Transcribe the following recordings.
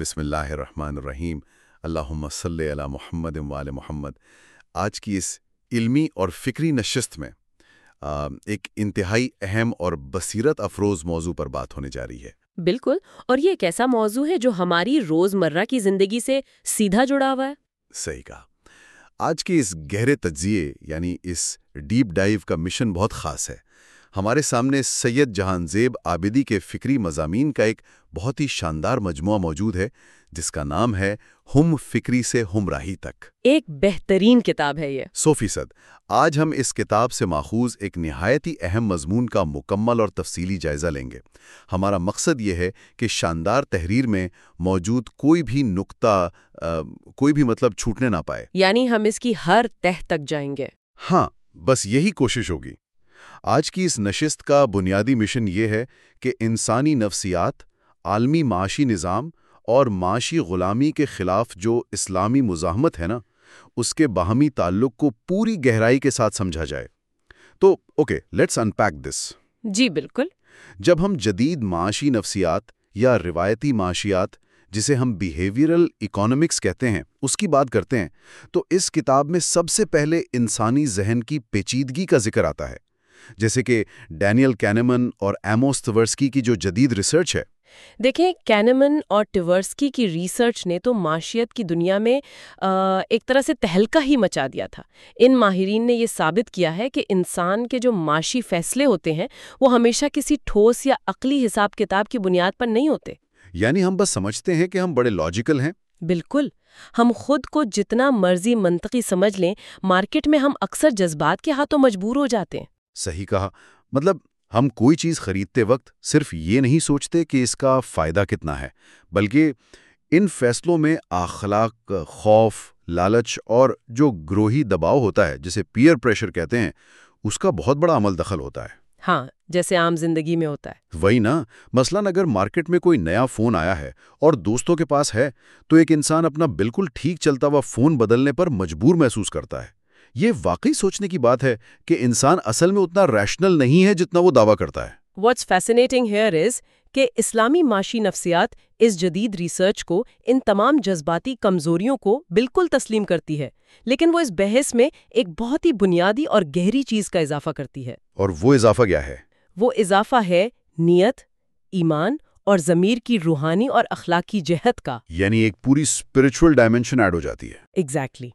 بسم اللہ الرحمن الرحیم۔ اللہم صلی علی محمد وال محمد۔ آج کی اس علمی اور فکری نشست میں ایک انتہائی اہم اور بصیرت افروز موضوع پر بات ہونے جا رہی ہے۔ بالکل اور یہ ایک ایسا موضوع ہے جو ہماری روزمرہ کی زندگی سے سیدھا جڑا ہوا ہے۔ صحیح کہا۔ آج کے اس گہرے تجزیے یعنی اس ڈیپ ڈائیو کا مشن بہت خاص ہے۔ ہمارے سامنے سید جہان زیب آبدی کے فکری مضامین کا ایک بہت ہی شاندار مجموعہ موجود ہے جس کا نام ہے ہم فکری سے ہم راہی تک۔ ایک بہترین کتاب ہے یہ۔ سو فیصد آج ہم اس کتاب سے ماخوذ ایک نہایت ہی اہم مضمون کا مکمل اور تفصیلی جائزہ لیں گے۔ ہمارا مقصد یہ ہے کہ شاندار تحریر میں موجود کوئی بھی نقطہ آ، کوئی بھی مطلب چھوٹنے نہ پائے۔ یعنی ہم اس کی ہر تہ تک جائیں گے۔ ہاں بس یہی کوشش ہوگی۔ آج کی اس نشست کا بنیادی مشن یہ ہے کہ انسانی نفسیات عالمی معاشی نظام اور معاشی غلامی کے خلاف جو اسلامی مزاحمت ہے نا اس کے باہمی تعلق کو پوری گہرائی کے ساتھ سمجھا جائے۔ تو okay let's unpack this. جی بالکل۔ جب ہم جدید معاشی نفسیات یا روایتی معاشیات جسے ہم بیہیویرل اکانومکس کہتے ہیں اس کی بات کرتے ہیں تو اس کتاب میں سب سے پہلے انسانی ذہن کی پیچیدگی کا ذکر آتا ہے۔ جیسے کہ ڈینیل کینمن اور ایموس تورسکی کی جو جدید ریسرچ ہے۔ دیکھیں کینمن اور ٹیورسکی کی ریسرچ نے تو معاشیت کی دنیا میں آ، ایک طرح سے تہلکہ ہی مچا دیا تھا۔ ان ماہرین نے یہ ثابت کیا ہے کہ انسان کے جو معاشی فیصلے ہوتے ہیں وہ ہمیشہ کسی ٹھوس یا عقلی حساب کتاب کی بنیاد پر نہیں ہوتے۔ یعنی ہم بس سمجھتے ہیں کہ ہم بڑے لاجیکل ہیں۔ بالکل۔ ہم خود کو جتنا مرضی منطقی سمجھ لیں مارکیٹ میں ہم اکثر جذبات کے ہاتھوں مجبور ہو جاتے ہیں۔ صحیح کہا۔ مطلب ہم کوئی چیز خریدتے وقت صرف یہ نہیں سوچتے کہ اس کا فائدہ کتنا ہے بلکہ ان فیصلوں میں اخلاق خوف لالچ اور جو گروہی دباؤ ہوتا ہے جسے پیئر پریشر کہتے ہیں اس کا بہت بڑا عمل دخل ہوتا ہے۔ ہاں جیسے عام زندگی میں ہوتا ہے۔ وہی نا مثلاً اگر مارکیٹ میں کوئی نیا فون آیا ہے اور دوستوں کے پاس ہے تو ایک انسان اپنا بالکل ٹھیک چلتا ہوا فون بدلنے پر مجبور محسوس کرتا ہے۔ یہ واقعی سوچنے کی بات ہے کہ انسان اصل میں اتنا ریشنل نہیں ہے جتنا وہ دعویٰ کرتا ہے۔ واٹس فیسنیٹنگ ہیئر از کہ اسلامی معاشی نفسیات اس جدید ریسرچ کو ان تمام جذباتی کمزوریوں کو بالکل تسلیم کرتی ہے لیکن وہ اس بحث میں ایک بہت ہی بنیادی اور گہری چیز کا اضافہ کرتی ہے۔ اور وہ اضافہ کیا ہے؟ وہ اضافہ ہے نیت ایمان اور ضمیر کی روحانی اور اخلاقی جہت کا۔ یعنی ایک پوری اسپرچل ڈائمنشن ایڈ ہو جاتی ہے۔ ایگزیکٹلی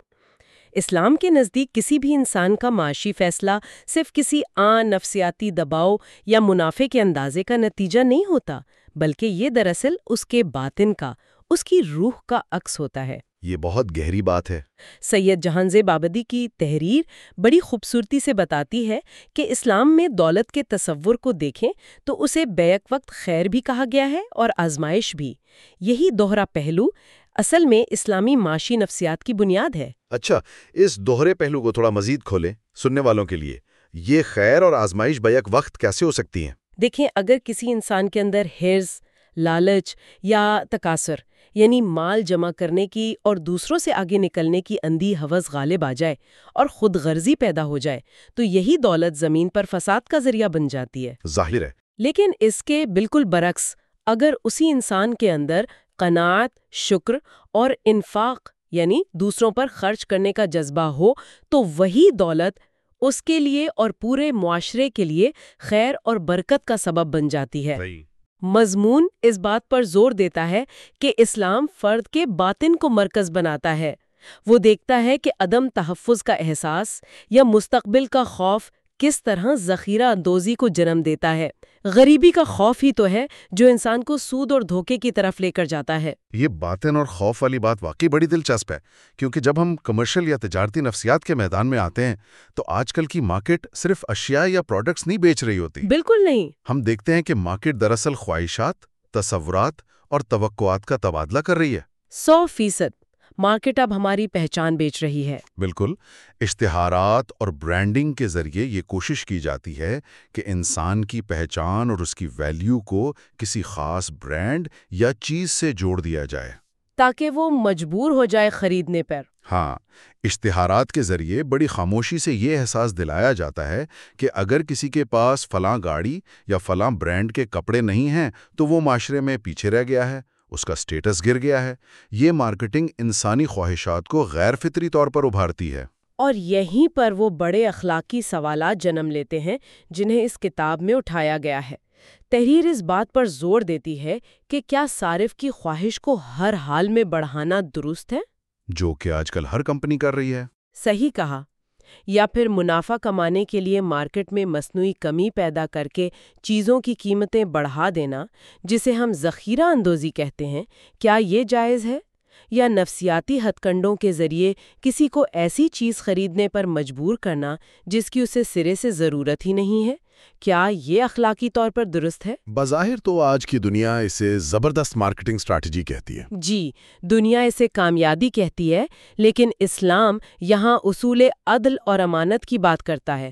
اسلام کے نزدیک کسی بھی انسان کا معاشی فیصلہ صرف کسی آن نفسیاتی دباؤ یا منافع کے اندازے کا نتیجہ نہیں ہوتا بلکہ یہ دراصل اس کے باطن کا اس کی روح کا عکس ہوتا ہے۔ یہ بہت گہری بات ہے۔ سید جہانزیب آبدی کی تحریر بڑی خوبصورتی سے بتاتی ہے کہ اسلام میں دولت کے تصور کو دیکھیں تو اسے بیک وقت خیر بھی کہا گیا ہے اور آزمائش بھی۔ یہی دوہرا پہلو اصل میں اسلامی معاشی نفسیات کی بنیاد ہے۔ اچھا اس دوہرے پہلو کو تھوڑا مزید کھولیں سننے والوں کے لیے۔ یہ خیر اور آزمائش بیک وقت کیسے ہو سکتی ہیں؟ دیکھیں اگر کسی انسان کے اندر حرز لالچ یا تکاثر یعنی مال جمع کرنے کی اور دوسروں سے آگے نکلنے کی اندھی حوث غالب آ جائے اور خود غرضی پیدا ہو جائے تو یہی دولت زمین پر فساد کا ذریعہ بن جاتی ہے۔ ظاہر ہے۔ لیکن اس کے بالکل برعکس اگر اسی انسان کے اندر قناعت شکر اور انفاق یعنی دوسروں پر خرچ کرنے کا جذبہ ہو تو وہی دولت اس کے لیے اور پورے معاشرے کے لیے خیر اور برکت کا سبب بن جاتی ہے۔ مضمون اس بات پر زور دیتا ہے کہ اسلام فرد کے باطن کو مرکز بناتا ہے۔ وہ دیکھتا ہے کہ عدم تحفظ کا احساس یا مستقبل کا خوف کس طرح ذخیرہ اندوزی کو جنم دیتا ہے۔ غریبی کا خوف ہی تو ہے جو انسان کو سود اور دھوکے کی طرف لے کر جاتا ہے۔ یہ باطن اور خوف والی بات واقعی بڑی دلچسپ ہے کیونکہ جب ہم کمرشل یا تجارتی نفسیات کے میدان میں آتے ہیں تو آج کل کی مارکیٹ صرف اشیاء یا پروڈکٹس نہیں بیچ رہی ہوتی۔ بالکل نہیں۔ ہم دیکھتے ہیں کہ مارکیٹ دراصل خواہشات تصورات اور توقعات کا تبادلہ کر رہی ہے۔ سو فیصد۔ مارکیٹ اب ہماری پہچان بیچ رہی ہے۔ بالکل۔ اشتہارات اور برانڈنگ کے ذریعے یہ کوشش کی جاتی ہے کہ انسان کی پہچان اور اس کی ویلیو کو کسی خاص برانڈ یا چیز سے جوڑ دیا جائے۔ تاکہ وہ مجبور ہو جائے خریدنے پر۔ ہاں۔ اشتہارات کے ذریعے بڑی خاموشی سے یہ احساس دلایا جاتا ہے کہ اگر کسی کے پاس فلاں گاڑی یا فلاں برانڈ کے کپڑے نہیں ہیں تو وہ معاشرے میں پیچھے رہ گیا ہے۔ اس کا سٹیٹس گر گیا ہے۔ یہ مارکیٹنگ انسانی خواہشات کو غیر فطری طور پر ابھارتی ہے۔ اور یہیں پر وہ بڑے اخلاقی سوالات جنم لیتے ہیں جنہیں اس کتاب میں اٹھایا گیا ہے۔ تحریر اس بات پر زور دیتی ہے کہ کیا صارف کی خواہش کو ہر حال میں بڑھانا درست ہے؟ جو کہ آج کل ہر کمپنی کر رہی ہے۔ صحیح کہا۔ یا پھر منافع کمانے کے لیے مارکیٹ میں مصنوعی کمی پیدا کر کے چیزوں کی قیمتیں بڑھا دینا، جسے ہم ذخیرہ اندوزی کہتے ہیں، کیا یہ جائز ہے؟ یا نفسیاتی ہتھ کنڈوں کے ذریعے کسی کو ایسی چیز خریدنے پر مجبور کرنا جس کی اسے سرے سے ضرورت ہی نہیں ہے؟ کیا یہ اخلاقی طور پر درست ہے؟ بظاہر تو آج کی دنیا اسے زبردست مارکیٹنگ اسٹریٹجی کہتی ہے۔ جی دنیا اسے کامیابی کہتی ہے لیکن اسلام یہاں اصول عدل اور امانت کی بات کرتا ہے۔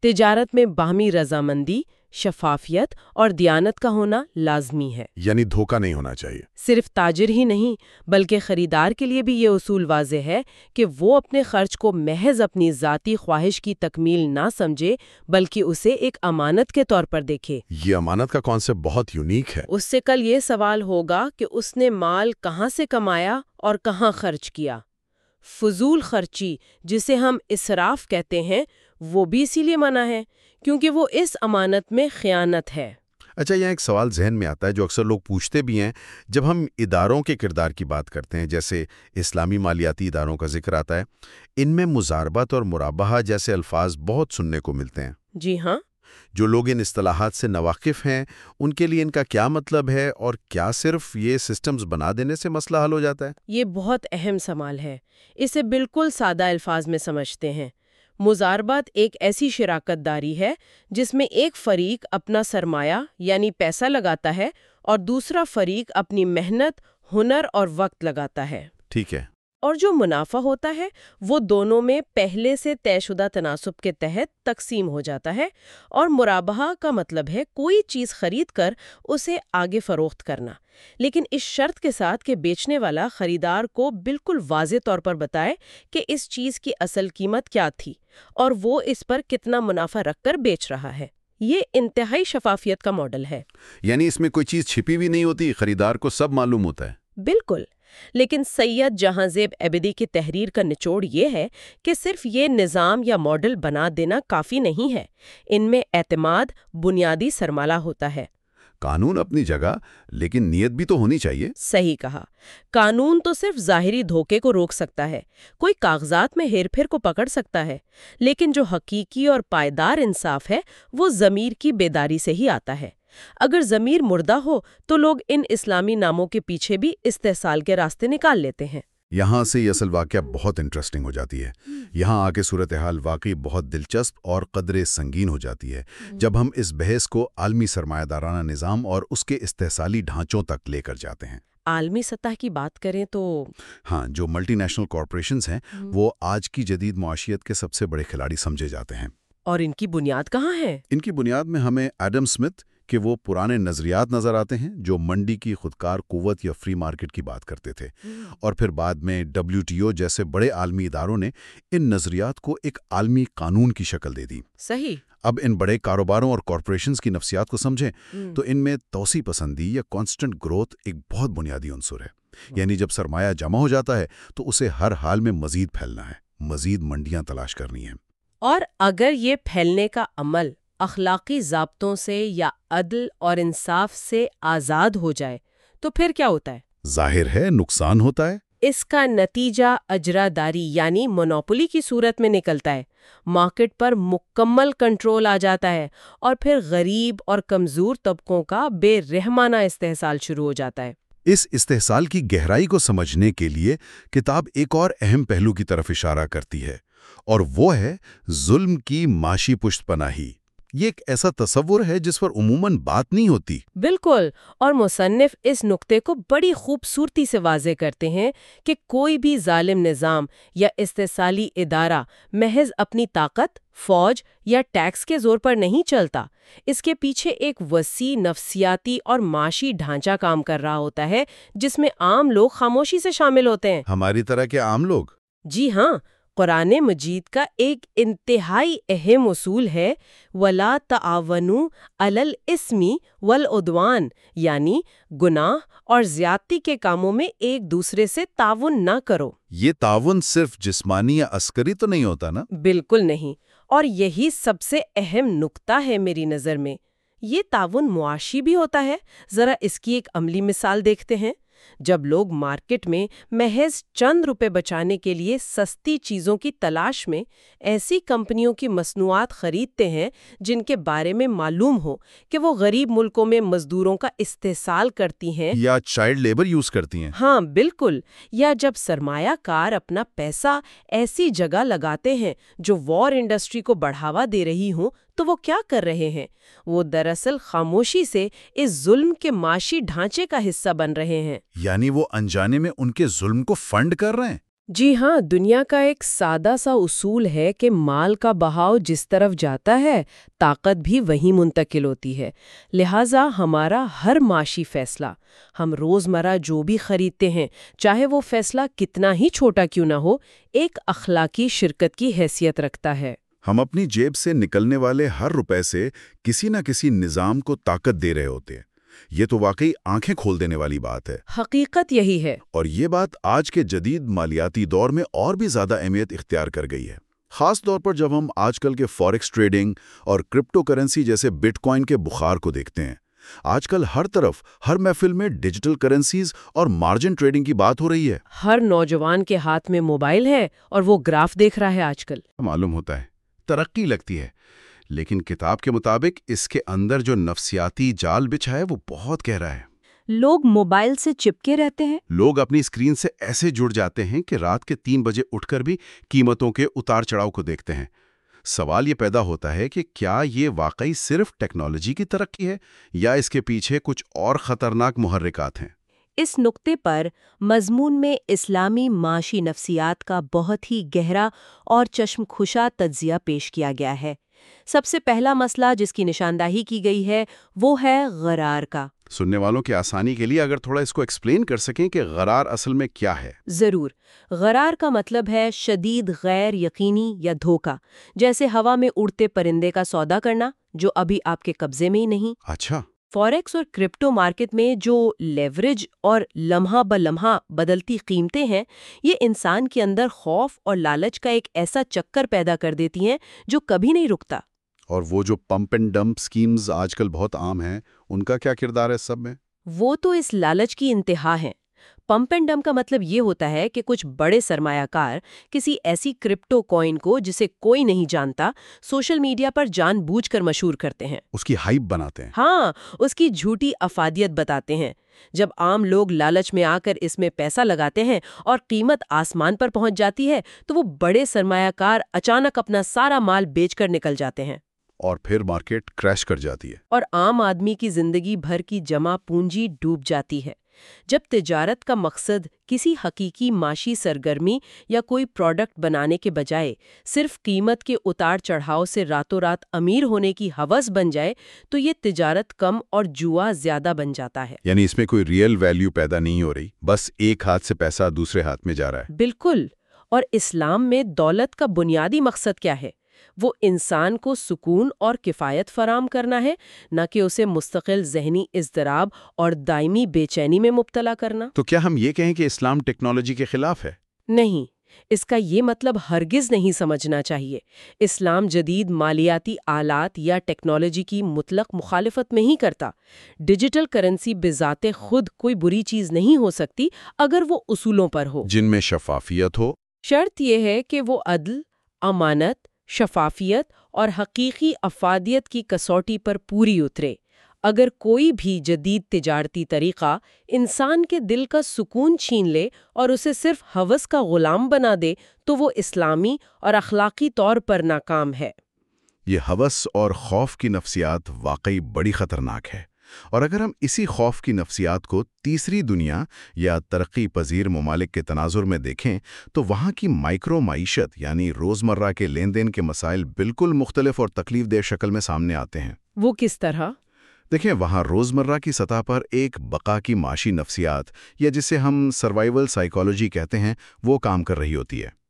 تجارت میں باہمی رضامندی شفافیت اور دیانت کا ہونا لازمی ہے۔ یعنی دھوکہ نہیں ہونا چاہیے۔ صرف تاجر ہی نہیں بلکہ خریدار کے لیے بھی یہ اصول واضح ہے کہ وہ اپنے خرچ کو محض اپنی ذاتی خواہش کی تکمیل نہ سمجھے بلکہ اسے ایک امانت کے طور پر دیکھے۔ یہ امانت کا کانسیپٹ بہت یونیک ہے۔ اس سے کل یہ سوال ہوگا کہ اس نے مال کہاں سے کمایا اور کہاں خرچ کیا۔ فضول خرچی جسے ہم اسراف کہتے ہیں وہ بھی اسی لیے منع ہے کیونکہ وہ اس امانت میں خیانت ہے۔ اچھا یہاں ایک سوال ذہن میں آتا ہے جو اکثر لوگ پوچھتے بھی ہیں۔ جب ہم اداروں کے کردار کی بات کرتے ہیں جیسے اسلامی مالیاتی اداروں کا ذکر آتا ہے ان میں مزاربت اور مرابہ جیسے الفاظ بہت سننے کو ملتے ہیں۔ جی ہاں۔ جو لوگ ان اصطلاحات سے نواقف ہیں ان کے لیے ان کا کیا مطلب ہے اور کیا صرف یہ سسٹمز بنا دینے سے مسئلہ حل ہو جاتا ہے؟ یہ بہت اہم سوال ہے۔ اسے بالکل سادہ الفاظ میں سمجھتے ہیں۔ مزاربت ایک ایسی شراکت داری ہے جس میں ایک فریق اپنا سرمایہ یعنی پیسہ لگاتا ہے اور دوسرا فریق اپنی محنت، ہنر اور وقت لگاتا ہے۔ ٹھیک ہے۔ اور جو منافع ہوتا ہے وہ دونوں میں پہلے سے طے شدہ تناسب کے تحت تقسیم ہو جاتا ہے اور مرابہ کا مطلب ہے کوئی چیز خرید کر اسے آگے فروخت کرنا۔ لیکن اس شرط کے ساتھ کہ بیچنے والا خریدار کو بالکل واضح طور پر بتائے کہ اس چیز کی اصل قیمت کیا تھی اور وہ اس پر کتنا منافع رکھ کر بیچ رہا ہے۔ یہ انتہائی شفافیت کا ماڈل ہے۔ یعنی اس میں کوئی چیز چھپی بھی نہیں ہوتی خریدار کو سب معلوم ہوتا ہے۔ بالکل۔ لیکن سید جہاں زیب ایبدی کی تحریر کا نچوڑ یہ ہے کہ صرف یہ نظام یا ماڈل بنا دینا کافی نہیں ہے ان میں اعتماد بنیادی سرمالہ ہوتا ہے۔ قانون اپنی جگہ لیکن نیت بھی تو ہونی چاہیے۔ صحیح کہا۔ قانون تو صرف ظاہری دھوکے کو روک سکتا ہے کوئی کاغذات میں ہیر پھر کو پکڑ سکتا ہے لیکن جو حقیقی اور پائیدار انصاف ہے وہ ضمیر کی بیداری سے ہی آتا ہے۔ اگر ضمیر مردہ ہو تو لوگ ان اسلامی ناموں کے پیچھے بھی استحصال کے راستے نکال لیتے ہیں۔ یہاں سے یہ اصل واقعہ بہت انٹرسٹنگ ہو جاتی ہے۔ یہاں آ کے صورتحال واقعی بہت دلچسپ اور قدرے سنگین ہو جاتی ہے۔ جب ہم اس بحث کو عالمی سرمایہ دارانہ نظام اور اس کے استحصالی ڈھانچوں تک لے کر جاتے ہیں۔ عالمی سطح کی بات کریں تو ہاں جو ملٹی نیشنل کارپوریشنز ہیں وہ آج کی جدید معاشیت کے سب سے بڑے کھلاڑی سمجھے جاتے ہیں۔ اور ان کی بنیاد کہاں ہے؟ ان کی بنیاد میں ہمیں ایڈم سمتھ کہ وہ پرانے نظریات نظر آتے ہیں جو منڈی کی خودکار قوت یا فری مارکیٹ کی بات کرتے تھے۔ اور پھر بعد میں ڈبلیو ٹی او جیسے بڑے عالمی اداروں نے ان نظریات کو ایک عالمی قانون کی شکل دے دی۔ صحیح۔ اب ان بڑے کاروباروں اور کارپوریشنز کی نفسیات کو سمجھیں تو ان میں توسیع پسندی یا کانسٹنٹ گروتھ ایک بہت بنیادی عنصر ہے۔ یعنی جب سرمایہ جمع ہو جاتا ہے تو اسے ہر حال میں مزید پھیلنا ہے۔ مزید منڈیاں تلاش کرنی ہیں۔ اور اگر یہ پھیلنے کا عمل اخلاقی ضابطوں سے یا عدل اور انصاف سے آزاد ہو جائے تو پھر کیا ہوتا ہے؟ ظاہر ہے نقصان ہوتا ہے۔ اس کا نتیجہ اجرا داری یعنی مونوپولی کی صورت میں نکلتا ہے۔ مارکیٹ پر مکمل کنٹرول آ جاتا ہے اور پھر غریب اور کمزور طبقوں کا بے رحمانہ استحصال شروع ہو جاتا ہے۔ اس استحصال کی گہرائی کو سمجھنے کے لیے کتاب ایک اور اہم پہلو کی طرف اشارہ کرتی ہے اور وہ ہے ظلم کی معاشی پشت پناہی۔ یہ ایک ایسا تصور ہے جس پر عموماً بات نہیں ہوتی۔ بالکل اور مصنف اس نقطے کو بڑی خوبصورتی سے واضح کرتے ہیں کہ کوئی بھی ظالم نظام یا استحصالی ادارہ محض اپنی طاقت فوج یا ٹیکس کے زور پر نہیں چلتا۔ اس کے پیچھے ایک وسیع نفسیاتی اور معاشی ڈھانچہ کام کر رہا ہوتا ہے جس میں عام لوگ خاموشی سے شامل ہوتے ہیں۔ ہماری طرح کے عام لوگ؟ جی ہاں قرآن مجید کا ایک انتہائی اہم اصول ہے ولا تعاونو علل اسمی ولادوان یعنی گناہ اور زیادتی کے کاموں میں ایک دوسرے سے تعاون نہ کرو۔ یہ تعاون صرف جسمانی یا عسکری تو نہیں ہوتا نا؟ بالکل نہیں۔ اور یہی سب سے اہم نکتہ ہے میری نظر میں۔ یہ تعاون معاشی بھی ہوتا ہے۔ ذرا اس کی ایک عملی مثال دیکھتے ہیں۔ جب لوگ مارکیٹ میں محض چند روپے بچانے کے لیے سستی چیزوں کی تلاش میں ایسی کمپنیوں کی مصنوعات خریدتے ہیں جن کے بارے میں معلوم ہو کہ وہ غریب ملکوں میں مزدوروں کا استحصال کرتی ہیں۔ یا چائلڈ لیبر یوز کرتی ہیں۔ ہاں بالکل۔ یا جب سرمایہ کار اپنا پیسہ ایسی جگہ لگاتے ہیں جو وار انڈسٹری کو بڑھاوا دے رہی ہوں تو وہ کیا کر رہے ہیں؟ وہ دراصل خاموشی سے اس ظلم کے معاشی ڈھانچے کا حصہ بن رہے ہیں۔ یعنی وہ انجانے میں ان کے ظلم کو فنڈ کر رہے ہیں؟ جی ہاں دنیا کا ایک سادہ سا اصول ہے کہ مال کا بہاؤ جس طرف جاتا ہے طاقت بھی وہیں منتقل ہوتی ہے۔ لہٰذا ہمارا ہر معاشی فیصلہ ہم روزمرہ جو بھی خریدتے ہیں چاہے وہ فیصلہ کتنا ہی چھوٹا کیوں نہ ہو ایک اخلاقی شرکت کی حیثیت رکھتا ہے۔ ہم اپنی جیب سے نکلنے والے ہر روپے سے کسی نہ کسی نظام کو طاقت دے رہے ہوتے ہیں۔ یہ تو واقعی آنکھیں کھول دینے والی بات ہے۔ حقیقت یہی ہے۔ اور یہ بات آج کے جدید مالیاتی دور میں اور بھی زیادہ اہمیت اختیار کر گئی ہے۔ خاص طور پر جب ہم آج کل کے فوریکس ٹریڈنگ اور کرپٹو کرنسی جیسے بٹ کوائن کے بخار کو دیکھتے ہیں۔ آج کل ہر طرف ہر محفل میں ڈیجیٹل کرنسیز اور مارجن ٹریڈنگ کی بات ہو رہی ہے۔ ہر نوجوان کے ہاتھ میں موبائل ہے اور وہ گراف دیکھ رہا ہے آج کل۔ معلوم ہوتا ہے۔ ترقی لگتی ہے۔ لیکن کتاب کے مطابق اس کے اندر جو نفسیاتی جال بچھا ہے وہ بہت گہرا ہے۔ لوگ موبائل سے چپکے رہتے ہیں؟ لوگ اپنی اسکرین سے ایسے جڑ جاتے ہیں کہ رات کے تین بجے اٹھ کر بھی قیمتوں کے اتار چڑھاؤ کو دیکھتے ہیں۔ سوال یہ پیدا ہوتا ہے کہ کیا یہ واقعی صرف ٹیکنالوجی کی ترقی ہے یا اس کے پیچھے کچھ اور خطرناک محرکات ہیں؟ اس نقطے پر مضمون میں اسلامی معاشی نفسیات کا بہت ہی گہرا اور چشم خوشا تجزیہ پیش کیا گیا ہے۔ سب سے پہلا مسئلہ جس کی نشاندہی کی گئی ہے وہ ہے غرار کا۔ سننے والوں کی آسانی کے لیے اگر تھوڑا اس کو ایکسپلین کر سکیں کہ غرار اصل میں کیا ہے۔ ضرور۔ غرار کا مطلب ہے شدید غیر یقینی یا دھوکا جیسے ہوا میں اڑتے پرندے کا سودا کرنا جو ابھی آپ کے قبضے میں ہی نہیں۔ اچھا۔ فوریکس اور کرپٹو مارکیٹ میں جو لیوریج اور لمحہ ب لمحہ بدلتی قیمتیں ہیں یہ انسان کے اندر خوف اور لالچ کا ایک ایسا چکر پیدا کر دیتی ہیں جو کبھی نہیں رکتا۔ اور وہ جو پمپ اینڈ ڈمپ سکیمز آج کل بہت عام ہیں ان کا کیا کردار ہے سب میں؟ وہ تو اس لالچ کی انتہا ہیں۔ پمپ اینڈ ڈم کا مطلب یہ ہوتا ہے کہ کچھ بڑے سرمایہ کار کسی ایسی کرپٹو کوئن کو جسے کوئی نہیں جانتا سوشل میڈیا پر جان بوجھ کر مشہور کرتے ہیں۔ اس کی ہائپ بناتے ہیں۔ ہاں اس کی جھوٹی افادیت بتاتے ہیں۔ جب عام لوگ لالچ میں آ کر اس میں پیسہ لگاتے ہیں اور قیمت آسمان پر پہنچ جاتی ہے تو وہ بڑے سرمایہ کار اچانک اپنا سارا مال بیچ کر نکل جاتے ہیں۔ اور پھر مارکیٹ کریش کر جاتی ہے۔ اور عام آدمی کی زندگی بھر کی جمع پونجی ڈوب جاتی ہے۔ جب تجارت کا مقصد کسی حقیقی معاشی سرگرمی یا کوئی پروڈکٹ بنانے کے بجائے صرف قیمت کے اتار چڑھاؤ سے راتوں رات امیر ہونے کی حوث بن جائے تو یہ تجارت کم اور جوا زیادہ بن جاتا ہے۔ یعنی اس میں کوئی ریئل ویلیو پیدا نہیں ہو رہی بس ایک ہاتھ سے پیسہ دوسرے ہاتھ میں جا رہا ہے۔ بالکل۔ اور اسلام میں دولت کا بنیادی مقصد کیا ہے؟ وہ انسان کو سکون اور کفایت فراہم کرنا ہے نہ کہ اسے مستقل ذہنی اضطراب اور دائمی بے چینی میں مبتلا کرنا۔ تو کیا ہم یہ کہیں کہ اسلام ٹیکنالوجی کے خلاف ہے؟ نہیں اس کا یہ مطلب ہرگز نہیں سمجھنا چاہیے۔ اسلام جدید مالیاتی آلات یا ٹیکنالوجی کی مطلق مخالفت نہیں کرتا۔ ڈیجیٹل کرنسی بذات خود کوئی بری چیز نہیں ہو سکتی اگر وہ اصولوں پر ہو۔ جن میں شفافیت ہو۔ شرط یہ ہے کہ وہ عدل امانت شفافیت اور حقیقی افادیت کی کسوٹی پر پوری اترے۔ اگر کوئی بھی جدید تجارتی طریقہ انسان کے دل کا سکون چھین لے اور اسے صرف حوث کا غلام بنا دے، تو وہ اسلامی اور اخلاقی طور پر ناکام ہے۔ یہ حوث اور خوف کی نفسیات واقعی بڑی خطرناک ہے۔ اور اگر ہم اسی خوف کی نفسیات کو تیسری دنیا یا ترقی پذیر ممالک کے تناظر میں دیکھیں تو وہاں کی مائکرو معیشت یعنی روزمرہ کے لین دین کے مسائل بالکل مختلف اور تکلیف دہ شکل میں سامنے آتے ہیں۔ وہ کس طرح؟ دیکھیں وہاں روزمرہ کی سطح پر ایک بقا کی معاشی نفسیات یا جسے ہم سروائیول سائیکالوجی کہتے ہیں وہ کام کر رہی ہوتی ہے۔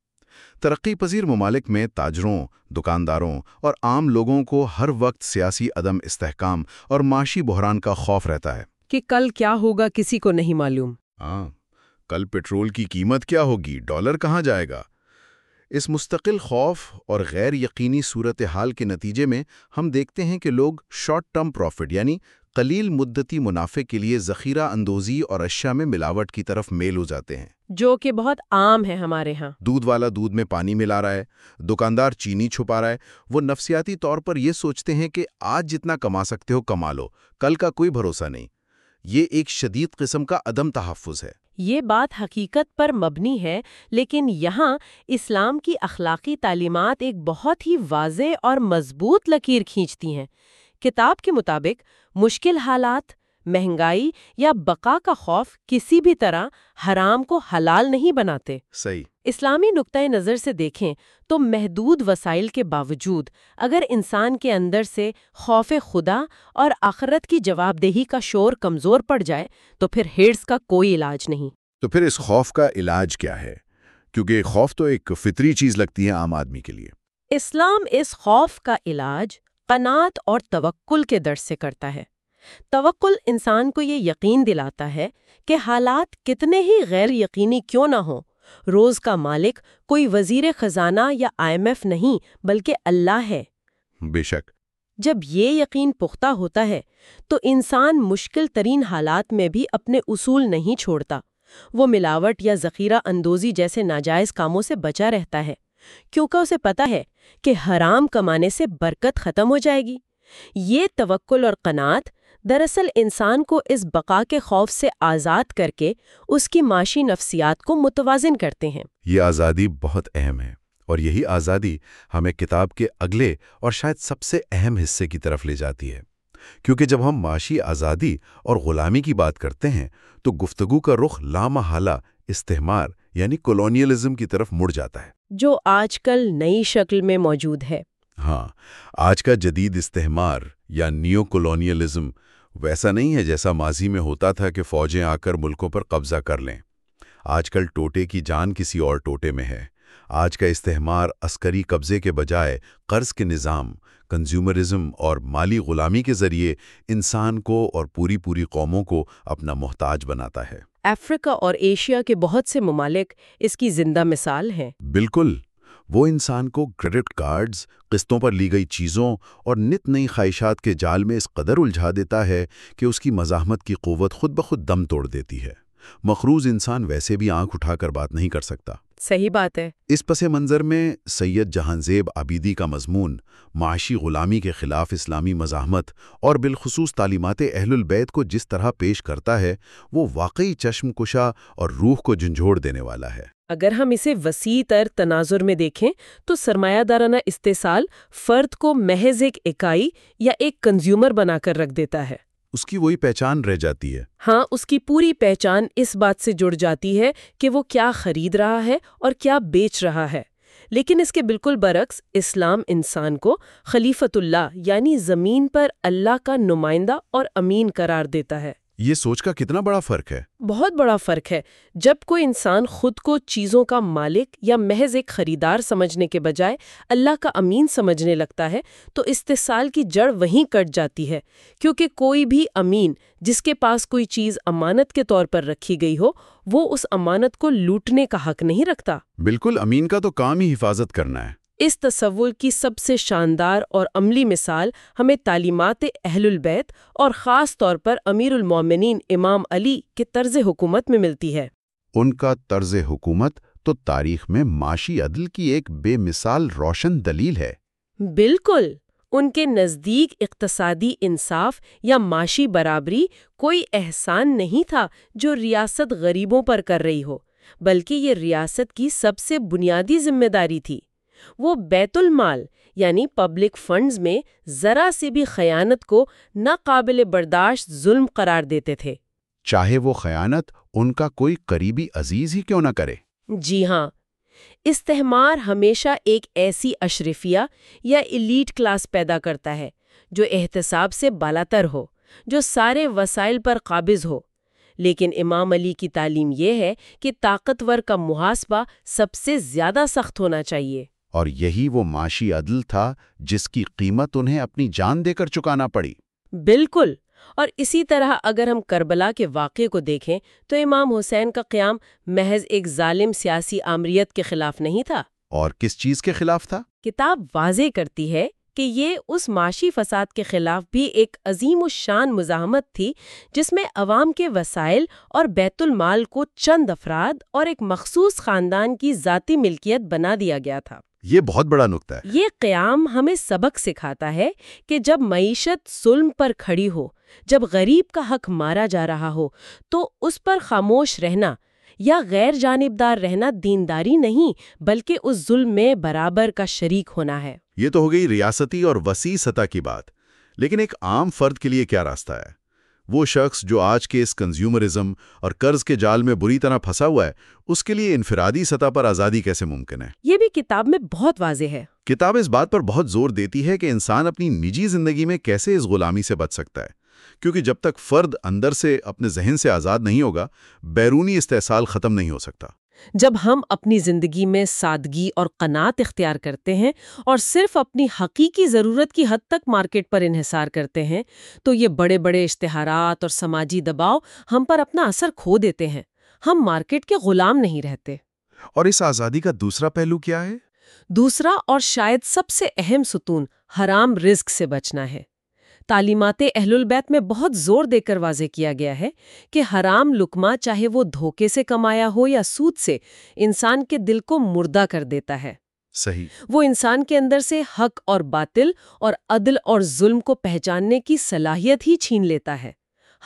ترقی پذیر ممالک میں تاجروں دکانداروں اور عام لوگوں کو ہر وقت سیاسی عدم استحکام اور معاشی بحران کا خوف رہتا ہے۔ کہ کل کیا ہوگا کسی کو نہیں معلوم۔ ہاں کل پیٹرول کی قیمت کیا ہوگی؟ ڈالر کہاں جائے گا؟ اس مستقل خوف اور غیر یقینی صورتحال کے نتیجے میں ہم دیکھتے ہیں کہ لوگ شارٹ ٹرم پروفٹ یعنی قلیل مدتی منافع کے لیے ذخیرہ اندوزی اور اشیاء میں ملاوٹ کی طرف میل ہو جاتے ہیں۔ جو کہ بہت عام ہے ہمارے ہاں۔ دودھ والا دودھ میں پانی ملا رہا ہے دکاندار چینی چھپا رہا ہے۔ وہ نفسیاتی طور پر یہ سوچتے ہیں کہ آج جتنا کما سکتے ہو کما لو کل کا کوئی بھروسہ نہیں۔ یہ ایک شدید قسم کا عدم تحفظ ہے۔ یہ بات حقیقت پر مبنی ہے لیکن یہاں اسلام کی اخلاقی تعلیمات ایک بہت ہی واضح اور مضبوط لکیر کھینچتی ہیں۔ کتاب کے مطابق مشکل حالات مہنگائی یا بقا کا خوف کسی بھی طرح حرام کو حلال نہیں بناتے۔ صحیح۔ اسلامی نقطۂ نظر سے دیکھیں تو محدود وسائل کے باوجود اگر انسان کے اندر سے خوف خدا اور آخرت کی جواب دہی کا شور کمزور پڑ جائے تو پھر ہیڈز کا کوئی علاج نہیں۔ تو پھر اس خوف کا علاج کیا ہے؟ کیونکہ خوف تو ایک فطری چیز لگتی ہے عام آدمی کے لیے۔ اسلام اس خوف کا علاج قناعت اور توکل کے درد سے کرتا ہے۔ توکل انسان کو یہ یقین دلاتا ہے کہ حالات کتنے ہی غیر یقینی کیوں نہ ہوں۔ روز کا مالک کوئی وزیر خزانہ یا آئی ایم ایف نہیں بلکہ اللہ ہے۔ بے شک۔ جب یہ یقین پختہ ہوتا ہے تو انسان مشکل ترین حالات میں بھی اپنے اصول نہیں چھوڑتا۔ وہ ملاوٹ یا ذخیرہ اندوزی جیسے ناجائز کاموں سے بچا رہتا ہے۔ کیونکہ اسے پتا ہے کہ حرام کمانے سے برکت ختم ہو جائے گی۔ یہ توکل اور قناعت دراصل انسان کو اس بقا کے خوف سے آزاد کر کے اس کی معاشی نفسیات کو متوازن کرتے ہیں۔ یہ آزادی بہت اہم ہے اور یہی آزادی ہمیں کتاب کے اگلے اور شاید سب سے اہم حصے کی طرف لے جاتی ہے۔ کیونکہ جب ہم معاشی آزادی اور غلامی کی بات کرتے ہیں تو گفتگو کا رخ لامحالہ استحمار یعنی کولونیلزم کی طرف مڑ جاتا ہے۔ جو آج کل نئی شکل میں موجود ہے۔ ہاں آج کا جدید استحمار یا نیو کولونیلزم ویسا نہیں ہے جیسا ماضی میں ہوتا تھا کہ فوجیں آ کر ملکوں پر قبضہ کر لیں۔ آج کل ٹوٹے کی جان کسی اور ٹوٹے میں ہے۔ آج کا استحمار عسکری قبضے کے بجائے قرض کے نظام کنزیومرزم اور مالی غلامی کے ذریعے انسان کو اور پوری پوری قوموں کو اپنا محتاج بناتا ہے۔ افریقہ اور ایشیا کے بہت سے ممالک اس کی زندہ مثال ہیں۔ بالکل۔ وہ انسان کو کریڈٹ کارڈز، قسطوں پر لی گئی چیزوں اور نت نئی خواہشات کے جال میں اس قدر الجھا دیتا ہے کہ اس کی مزاحمت کی قوت خود بخود دم توڑ دیتی ہے۔ مخروض انسان ویسے بھی آنکھ اٹھا کر بات نہیں کر سکتا۔ صحیح بات ہے۔ اس پس منظر میں سید جہاں زیب آبیدی کا مضمون معاشی غلامی کے خلاف اسلامی مزاحمت اور بالخصوص تعلیمات اہل البیت کو جس طرح پیش کرتا ہے وہ واقعی چشم کشا اور روح کو جھنجھوڑ دینے والا ہے۔ اگر ہم اسے وسیع تر تناظر میں دیکھیں تو سرمایہ دارانہ استحصال فرد کو محض ایک اکائی یا ایک کنزیومر بنا کر رکھ دیتا ہے۔ اس کی وہی پہچان رہ جاتی ہے۔ ہاں اس کی پوری پہچان اس بات سے جڑ جاتی ہے کہ وہ کیا خرید رہا ہے اور کیا بیچ رہا ہے۔ لیکن اس کے بالکل برعکس، اسلام انسان کو خلیفت اللہ یعنی زمین پر اللہ کا نمائندہ اور امین قرار دیتا ہے۔ یہ سوچ کا کتنا بڑا فرق ہے؟ بہت بڑا فرق ہے۔ جب کوئی انسان خود کو چیزوں کا مالک یا محض ایک خریدار سمجھنے کے بجائے اللہ کا امین سمجھنے لگتا ہے تو استحصال کی جڑ وہیں کٹ جاتی ہے۔ کیونکہ کوئی بھی امین جس کے پاس کوئی چیز امانت کے طور پر رکھی گئی ہو وہ اس امانت کو لوٹنے کا حق نہیں رکھتا۔ بالکل امین کا تو کام ہی حفاظت کرنا ہے۔ اس تصور کی سب سے شاندار اور عملی مثال ہمیں تعلیمات اہل البیت اور خاص طور پر امیر المومنین امام علی کے طرز حکومت میں ملتی ہے۔ ان کا طرز حکومت تو تاریخ میں معاشی عدل کی ایک بے مثال روشن دلیل ہے۔ بالکل! ان کے نزدیک اقتصادی انصاف یا معاشی برابری کوئی احسان نہیں تھا جو ریاست غریبوں پر کر رہی ہو بلکہ یہ ریاست کی سب سے بنیادی ذمہ داری تھی۔ وہ بیت المال یعنی پبلک فنڈز میں ذرا سی بھی خیانت کو ناقابل برداشت ظلم قرار دیتے تھے۔ چاہے وہ خیانت ان کا کوئی قریبی عزیز ہی کیوں نہ کرے۔ جی ہاں استحمار ہمیشہ ایک ایسی اشرفیہ یا ایلیٹ کلاس پیدا کرتا ہے جو احتساب سے بالاتر ہو جو سارے وسائل پر قابض ہو۔ لیکن امام علی کی تعلیم یہ ہے کہ طاقتور کا محاسبہ سب سے زیادہ سخت ہونا چاہیے۔ اور یہی وہ معاشی عدل تھا جس کی قیمت انہیں اپنی جان دے کر چکانا پڑی۔ بالکل۔ اور اسی طرح اگر ہم کربلا کے واقعے کو دیکھیں تو امام حسین کا قیام محض ایک ظالم سیاسی آمریت کے خلاف نہیں تھا۔ اور کس چیز کے خلاف تھا؟ کتاب واضح کرتی ہے کہ یہ اس معاشی فساد کے خلاف بھی ایک عظیم الشان مزاحمت تھی جس میں عوام کے وسائل اور بیت المال کو چند افراد اور ایک مخصوص خاندان کی ذاتی ملکیت بنا دیا گیا تھا۔ یہ بہت بڑا نقطہ ہے۔ یہ قیام ہمیں سبق سکھاتا ہے کہ جب معیشت ظلم پر کھڑی ہو جب غریب کا حق مارا جا رہا ہو تو اس پر خاموش رہنا یا غیر جانبدار رہنا دینداری نہیں بلکہ اس ظلم میں برابر کا شریک ہونا ہے۔ یہ تو ہو گئی ریاستی اور وسیع سطح کی بات لیکن ایک عام فرد کے لیے کیا راستہ ہے؟ وہ شخص جو آج کے اس کنزیومرزم اور قرض کے جال میں بری طرح پھنسا ہوا ہے اس کے لیے انفرادی سطح پر آزادی کیسے ممکن ہے؟ یہ بھی کتاب میں بہت واضح ہے۔ کتاب اس بات پر بہت زور دیتی ہے کہ انسان اپنی نجی زندگی میں کیسے اس غلامی سے بچ سکتا ہے۔ کیونکہ جب تک فرد اندر سے اپنے ذہن سے آزاد نہیں ہوگا بیرونی استحصال ختم نہیں ہو سکتا۔ جب ہم اپنی زندگی میں سادگی اور قناعت اختیار کرتے ہیں اور صرف اپنی حقیقی ضرورت کی حد تک مارکیٹ پر انحصار کرتے ہیں تو یہ بڑے بڑے اشتہارات اور سماجی دباؤ ہم پر اپنا اثر کھو دیتے ہیں۔ ہم مارکیٹ کے غلام نہیں رہتے۔ اور اس آزادی کا دوسرا پہلو کیا ہے؟ دوسرا اور شاید سب سے اہم ستون حرام رزق سے بچنا ہے۔ تعلیمات اہل البیت میں بہت زور دے کر واضح کیا گیا ہے کہ حرام لکما چاہے وہ دھوکے سے کمایا ہو یا سود سے انسان کے دل کو مردہ کر دیتا ہے۔ صحیح۔ وہ انسان کے اندر سے حق اور باطل اور عدل اور ظلم کو پہچاننے کی صلاحیت ہی چھین لیتا ہے۔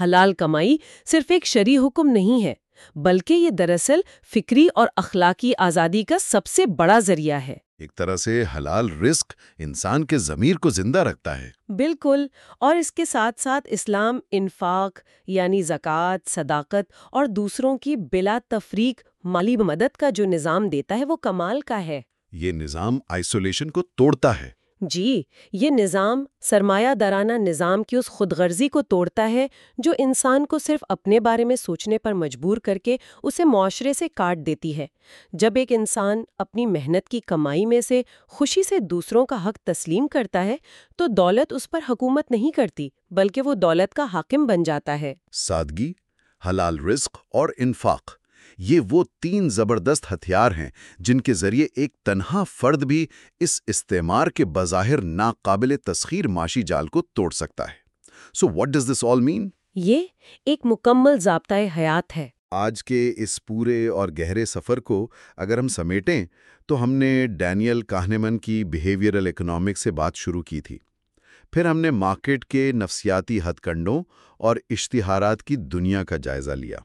حلال کمائی صرف ایک شرع حکم نہیں ہے بلکہ یہ دراصل فکری اور اخلاقی آزادی کا سب سے بڑا ذریعہ ہے۔ ایک طرح سے حلال رزق انسان کے ضمیر کو زندہ رکھتا ہے۔ بالکل اور اس کے ساتھ ساتھ اسلام انفاق یعنی زکوٰۃ صداقت اور دوسروں کی بلا تفریق مالی مدد کا جو نظام دیتا ہے وہ کمال کا ہے۔ یہ نظام آئسولیشن کو توڑتا ہے۔ جی یہ نظام سرمایہ دارانہ نظام کی اس خود غرضی کو توڑتا ہے جو انسان کو صرف اپنے بارے میں سوچنے پر مجبور کر کے اسے معاشرے سے کاٹ دیتی ہے۔ جب ایک انسان اپنی محنت کی کمائی میں سے خوشی سے دوسروں کا حق تسلیم کرتا ہے تو دولت اس پر حکومت نہیں کرتی، بلکہ وہ دولت کا حاکم بن جاتا ہے۔ سادگی، حلال رزق اور انفاق۔ یہ وہ تین زبردست ہتھیار ہیں جن کے ذریعے ایک تنہا فرد بھی اس استعمار کے بظاہر ناقابل تسخیر معاشی جال کو توڑ سکتا ہے۔ سو واٹ ڈز دس آل مین یہ ایک مکمل ضابطۂ حیات ہے۔ آج کے اس پورے اور گہرے سفر کو اگر ہم سمیٹیں تو ہم نے ڈینیل کاہنمن کی بیہیویئرل اکنامکس سے بات شروع کی تھی۔ پھر ہم نے مارکیٹ کے نفسیاتی ہتھ کنڈوں اور اشتہارات کی دنیا کا جائزہ لیا۔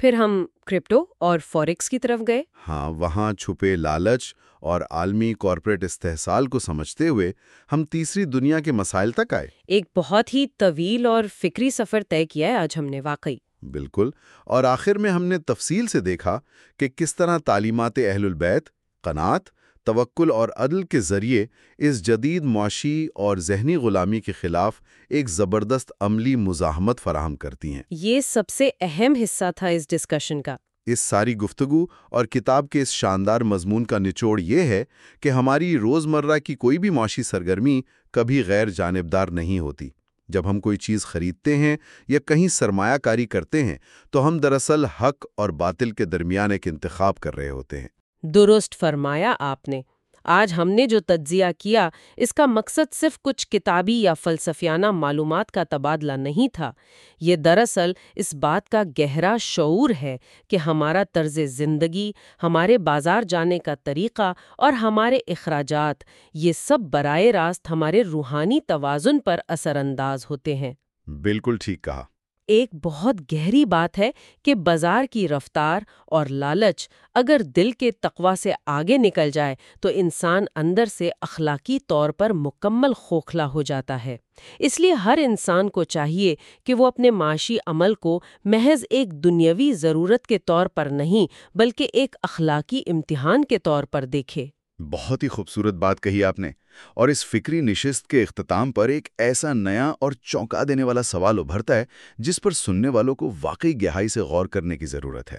پھر ہم کرپٹو اور فوریکس کی طرف گئے۔ ہاں وہاں چھپے لالچ اور عالمی کارپوریٹ استحصال کو سمجھتے ہوئے ہم تیسری دنیا کے مسائل تک آئے۔ ایک بہت ہی طویل اور فکری سفر طے کیا ہے آج ہم نے واقعی۔ بالکل۔ اور آخر میں ہم نے تفصیل سے دیکھا کہ کس طرح تعلیمات اہل البیت قنات توکل اور عدل کے ذریعے اس جدید معاشی اور ذہنی غلامی کے خلاف ایک زبردست عملی مزاحمت فراہم کرتی ہیں۔ یہ سب سے اہم حصہ تھا اس ڈسکشن کا۔ اس ساری گفتگو اور کتاب کے اس شاندار مضمون کا نچوڑ یہ ہے کہ ہماری روزمرہ کی کوئی بھی معاشی سرگرمی کبھی غیر جانبدار نہیں ہوتی۔ جب ہم کوئی چیز خریدتے ہیں یا کہیں سرمایہ کاری کرتے ہیں تو ہم دراصل حق اور باطل کے درمیان ایک انتخاب کر رہے ہوتے ہیں۔ درست فرمایا آپ نے۔ آج ہم نے جو تجزیہ کیا، اس کا مقصد صرف کچھ کتابی یا فلسفیانہ معلومات کا تبادلہ نہیں تھا۔ یہ دراصل اس بات کا گہرا شعور ہے کہ ہمارا طرز زندگی، ہمارے بازار جانے کا طریقہ اور ہمارے اخراجات، یہ سب برائے راست ہمارے روحانی توازن پر اثر انداز ہوتے ہیں۔ بالکل ٹھیک کہا۔ ایک بہت گہری بات ہے کہ بازار کی رفتار اور لالچ اگر دل کے تقوا سے آگے نکل جائے تو انسان اندر سے اخلاقی طور پر مکمل خوکھلا ہو جاتا ہے۔ اس لیے ہر انسان کو چاہیے کہ وہ اپنے معاشی عمل کو محض ایک دنیاوی ضرورت کے طور پر نہیں بلکہ ایک اخلاقی امتحان کے طور پر دیکھے۔ بہت ہی خوبصورت بات کہی آپ نے اور اس فکری نشست کے اختتام پر ایک ایسا نیا اور چونکا دینے والا سوال ابھرتا ہے جس پر سننے والوں کو واقعی گہرائی سے غور کرنے کی ضرورت ہے۔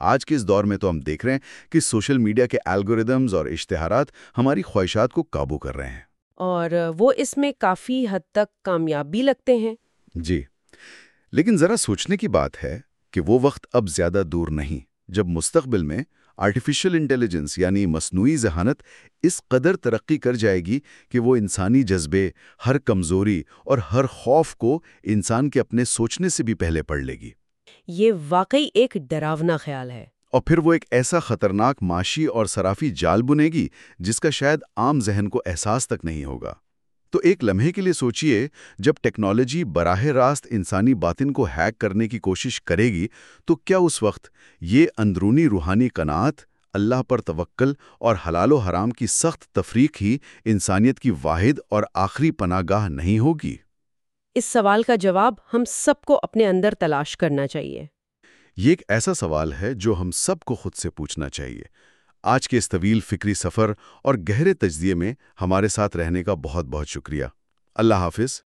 آج کے اس دور میں تو ہم دیکھ رہے ہیں کہ سوشل میڈیا کے الگوریدمز اور اشتہارات ہماری خواہشات کو قابو کر رہے ہیں۔ اور وہ اس میں کافی حد تک کامیاب بھی لگتے ہیں۔ جی لیکن ذرا سوچنے کی بات ہے کہ وہ وقت اب زیادہ دور نہیں جب مستقبل میں آرٹیفیشل انٹیلیجنس یعنی مصنوعی ذہانت اس قدر ترقی کر جائے گی کہ وہ انسانی جذبے ہر کمزوری اور ہر خوف کو انسان کے اپنے سوچنے سے بھی پہلے پڑھ لے گی۔ یہ واقعی ایک ڈراونا خیال ہے۔ اور پھر وہ ایک ایسا خطرناک معاشی اور صرافی جال بنے گی جس کا شاید عام ذہن کو احساس تک نہیں ہوگا۔ تو ایک لمحے کے لیے سوچئے جب ٹیکنالوجی براہ راست انسانی باطن کو ہیک کرنے کی کوشش کرے گی تو کیا اس وقت یہ اندرونی روحانی قناعت اللہ پر توکل اور حلال و حرام کی سخت تفریق ہی انسانیت کی واحد اور آخری پناہ گاہ نہیں ہوگی؟ اس سوال کا جواب ہم سب کو اپنے اندر تلاش کرنا چاہیے۔ یہ ایک ایسا سوال ہے جو ہم سب کو خود سے پوچھنا چاہیے۔ آج کے اس طویل فکری سفر اور گہرے تجزیے میں ہمارے ساتھ رہنے کا بہت بہت شکریہ۔ اللہ حافظ۔